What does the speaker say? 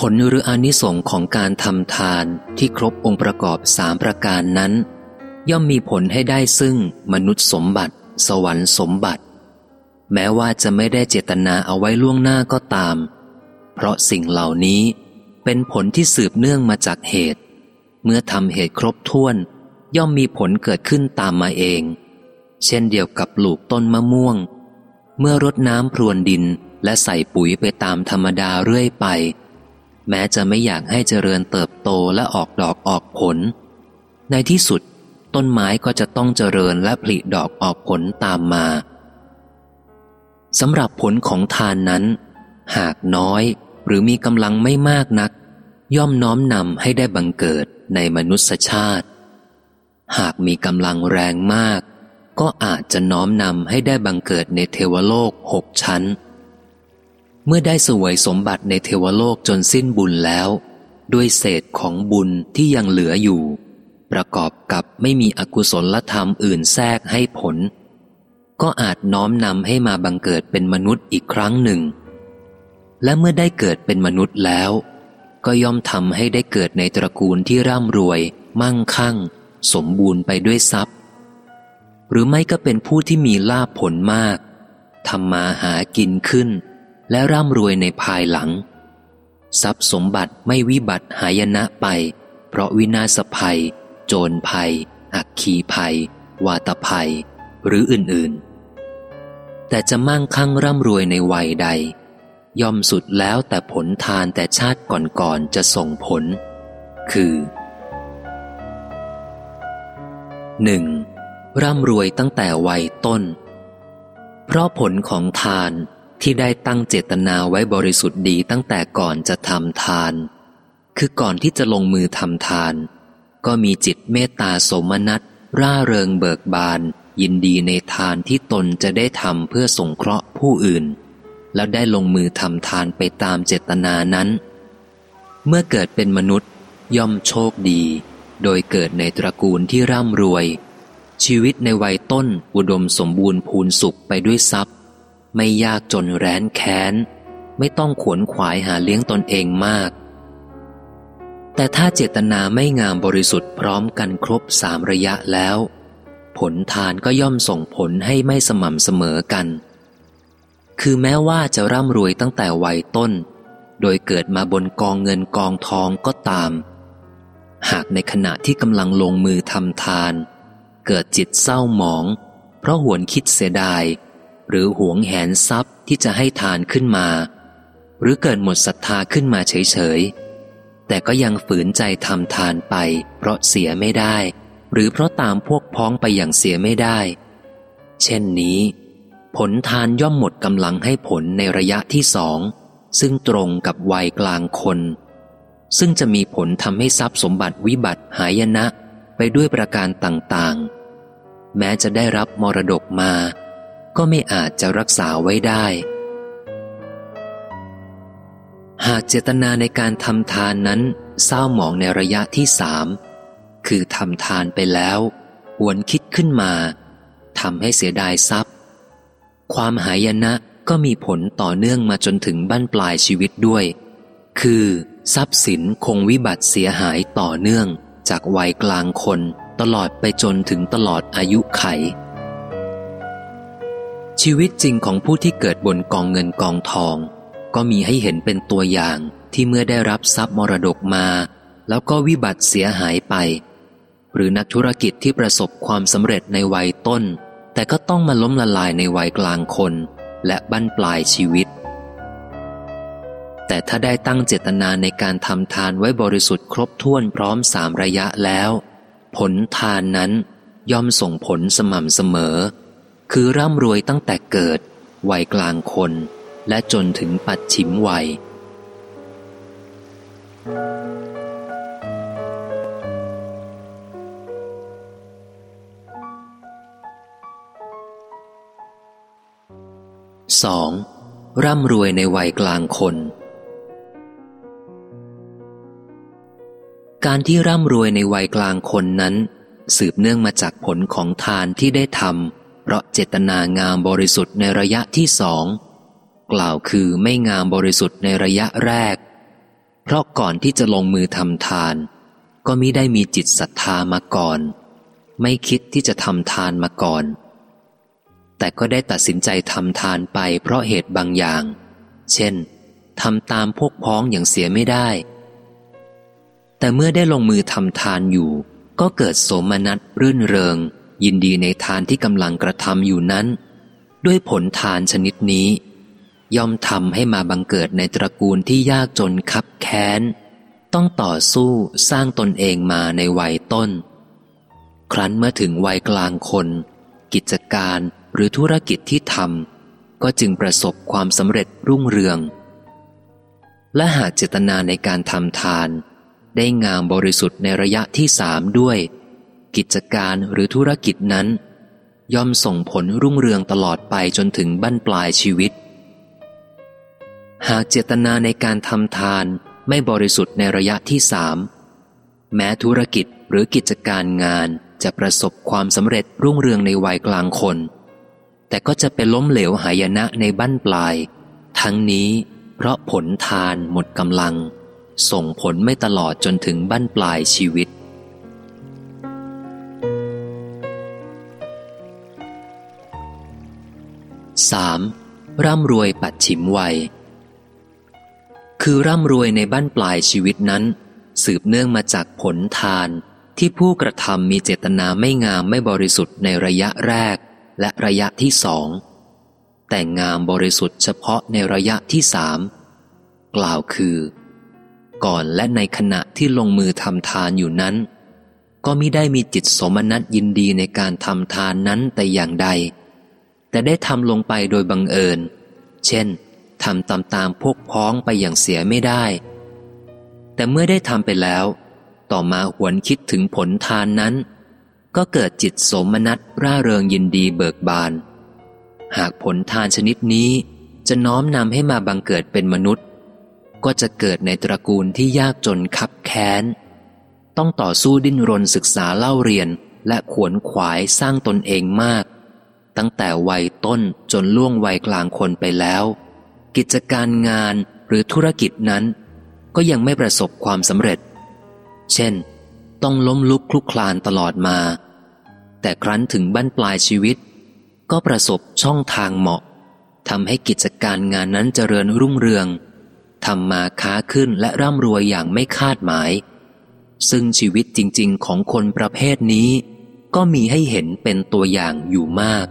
ผลหรืออนิสงของการทำทานที่ครบองค์ประกอบสามประการนั้น ย่อมมีผลให้ได้ซึ่งมนุษย์สมบัติ สวรรค์สมบัติ แม้ว่าจะไม่ได้เจตนาเอาไว้ล่วงหน้าก็ตาม เพราะสิ่งเหล่านี้เป็นผลที่สืบเนื่องมาจากเหตุ เมื่อทำเหตุครบถ้วน ย่อมมีผลเกิดขึ้นตามมาเอง เช่นเดียวกับปลูกต้นมะม่วง เมื่อรดน้ำพรวนดินและใส่ปุ๋ยไปตามธรรมดาเรื่อยไป แม้จะไม่อยากให้เจริญเติบโตและออกดอกออกผล ในที่สุด ต้นไม้ก็จะต้องเจริญและผลิดอกออกผลตามมาสำหรับผลของทานนั้น หากน้อยหรือมีกำลังไม่มากนัก ย่อมน้อมนำให้ได้บังเกิดในมนุษยชาติ หากมีกำลังแรงมาก ก็อาจจะน้อมนำให้ได้บังเกิดในเทวโลกหกชั้น เมื่อได้สวยสมบัติในเทวโลกจนสิ้นบุญแล้ว ด้วยเศษของบุญที่ยังเหลืออยู่ ประกอบกับไม่มีอกุศลธรรมอื่นแทรกให้ผล ก็อาจน้อมนำให้มาบังเกิดเป็นมนุษย์อีกครั้งหนึ่ง และเมื่อได้เกิดเป็นมนุษย์แล้ว ก็ย่อมทำให้ได้เกิดในตระกูลที่ร่ำรวย มั่งคั่ง สมบูรณ์ไปด้วยทรัพย์ หรือไม่ก็เป็นผู้ที่มีลาภผลมากทำมาหากินขึ้น และร่ำรวยในภายหลัง ทรัพย์สมบัติไม่วิบัติหายนะไป เพราะวินาศภัย โจรภัย อักคีภัย วาตภัย หรืออื่นๆ แต่จะมั่งคั่งร่ำรวยในวัยใด ย่อมสุดแล้วแต่ผลทานแต่ชาติก่อนๆจะส่งผล คือ 1. ร่ำรวยตั้งแต่วัยต้น เพราะผลของทาน ที่ได้ตั้งเจตนาไว้บริสุทธิ์ดีตั้งแต่ก่อนจะทำทาน คือก่อนที่จะลงมือทำทาน ก็มีจิตเมตตาสมนัตร่าเริงเบิกบาน ยินดีในทานที่ตนจะได้ทำเพื่อสงเคราะห์ผู้อื่น แล้วได้ลงมือทำทานไปตามเจตนานั้น เมื่อเกิดเป็นมนุษย์ย่อมโชคดี โดยเกิดในตระกูลที่ร่ำรวย ชีวิตในวัยต้นอุดมสมบูรณ์พูนสุขไปด้วยทรัพย ไม่ยากจนแร้นแค้น ไม่ต้องขวนขวายหาเลี้ยงตนเองมาก แต่ถ้าเจตนาไม่งามบริสุทธิ์พร้อมกันครบสามระยะแล้ว ผลทานก็ย่อมส่งผลให้ไม่สม่ำเสมอกัน คือแม้ว่าจะร่ำรวยตั้งแต่วัยต้น โดยเกิดมาบนกองเงินกองทองก็ตาม หากในขณะที่กำลังลงมือทำทาน เกิดจิตเศร้าหมอง เพราะหวนคิดเสียดาย หรือหวงแหนทรัพย์ที่จะให้ทานขึ้นมา หรือเกิดหมดศรัทธาขึ้นมาเฉยๆ แต่ก็ยังฝืนใจทำทานไป เพราะเสียไม่ได้ หรือเพราะตามพวกพ้องไปอย่างเสียไม่ได้ เช่นนี้ ผลทานย่อมหมดกำลังให้ผลในระยะที่สอง ซึ่งตรงกับวัยกลางคน ซึ่งจะมีผลทำให้ทรัพย์สมบัติวิบัติหายนะไปด้วยประการต่างๆ แม้จะได้รับมรดกมา ก็ไม่อาจจะรักษาไว้ได้ หากเจตนาในการทำทานนั้นเศร้าหมองในระยะที่สามคือทำทานไปแล้วหวนคิดขึ้นมาทำให้เสียดายทรัพย์ ความหายนะก็มีผลต่อเนื่องมาจนถึงบั้นปลายชีวิตด้วย คือ ทรัพย์สินคงวิบัติเสียหายต่อเนื่อง จากวัยกลางคน ตลอดไปจนถึงตลอดอายุไข ชีวิตจริงของผู้ที่เกิดบนกองเงินกองทอง ก็มีให้เห็นเป็นตัวอย่างที่เมื่อได้รับทรัพย์มรดกมา แล้วก็วิบัติเสียหายไป หรือนักธุรกิจที่ประสบความสำเร็จในวัยต้น แต่ก็ต้องมาล้มละลายในวัยกลางคน และบั้นปลายชีวิต แต่ถ้าได้ตั้งเจตนาในการทำทานไว้บริสุทธิ์ครบถ้วนพร้อมสามระยะแล้ว ผลทานนั้นย่อมส่งผลสม่ำเสมอ คือร่ำรวยตั้งแต่เกิด วัยกลางคน และจนถึงปัดฉิมวัยสองร่ำรวยในวัยกลางคน การที่ร่ำรวยในวัยกลางคนนั้น สืบเนื่องมาจากผลของทานที่ได้ทำ เพราะเจตนางามบริสุทธิ์ในระยะที่สองกล่าวคือไม่งามบริสุทธิ์ในระยะแรก เพราะก่อนที่จะลงมือทำทาน ก็มิได้มีจิตศรัทธามาก่อน ไม่คิดที่จะทำทานมาก่อน แต่ก็ได้ตัดสินใจทำทานไปเพราะเหตุบางอย่าง เช่นทำตามพวกพ้องอย่างเสียไม่ได้ แต่เมื่อได้ลงมือทำทานอยู่ ก็เกิดโสมนัสรื่นเริง ยินดีในทานที่กำลังกระทำอยู่นั้น ด้วยผลทานชนิดนี้ ย่อมทำให้มาบังเกิดในตระกูลที่ยากจนคับแค้น ต้องต่อสู้สร้างตนเองมาในวัยต้น ครั้นเมื่อถึงวัยกลางคน กิจการหรือธุรกิจที่ทำก็จึงประสบความสำเร็จรุ่งเรือง และหากเจตนาในการทำทาน ได้งามบริสุทธิ์ในระยะที่สามด้วย กิจการหรือธุรกิจนั้น ย่อมส่งผลรุ่งเรืองตลอดไปจนถึงบั้นปลายชีวิต หากเจตนาในการทำทานไม่บริสุทธิ์ในระยะที่สามแม้ธุรกิจหรือกิจการงานจะประสบความสำเร็จรุ่งเรืองในวัยกลางคน แต่ก็จะเป็นล้มเหลวหายนะในบั้นปลาย ทั้งนี้เพราะผลทานหมดกำลัง ส่งผลไม่ตลอดจนถึงบั้นปลายชีวิต 3. ร่ำรวยปัดฉิมวัย คือร่ำรวยในบั้นปลายชีวิตนั้น สืบเนื่องมาจากผลทานที่ผู้กระทำมีเจตนาไม่งามไม่บริสุทธิ์ในระยะแรกและระยะที่สอง แต่งามบริสุทธิ์เฉพาะในระยะที่สามกล่าวคือ ก่อนและในขณะที่ลงมือทำทานอยู่นั้น ก็มิได้มีจิตสมนัตยินดีในการทำทานนั้นแต่อย่างใด แต่ได้ทำลงไปโดยบังเอิญ เช่นทำตามตามพวกพ้องไปอย่างเสียไม่ได้ แต่เมื่อได้ทำไปแล้ว ต่อมาหวนคิดถึงผลทานนั้น ก็เกิดจิตสมนัตร่าเริงยินดีเบิกบาน หากผลทานชนิดนี้จะน้อมนำให้มาบังเกิดเป็นมนุษย์ ก็จะเกิดในตระกูลที่ยากจนคับแค้น ต้องต่อสู้ดิ้นรนศึกษาเล่าเรียนและขวนขวายสร้างตนเองมาก ตั้งแต่วัยต้นจนล่วงวัยกลางคนไปแล้ว กิจการงานหรือธุรกิจนั้น ก็ยังไม่ประสบความสำเร็จ เช่น ต้องล้มลุกคลุกคลานตลอดมา แต่ครั้นถึงบั้นปลายชีวิต ก็ประสบช่องทางเหมาะทำให้กิจการงานนั้นเจริญรุ่งเรืองทำมาค้าขึ้นและร่ำรวยอย่างไม่คาดหมาย ซึ่งชีวิตจริง ๆ ของคนประเภทนี้ ก็มีให้เห็นเป็นตัวอย่างอยู่มาก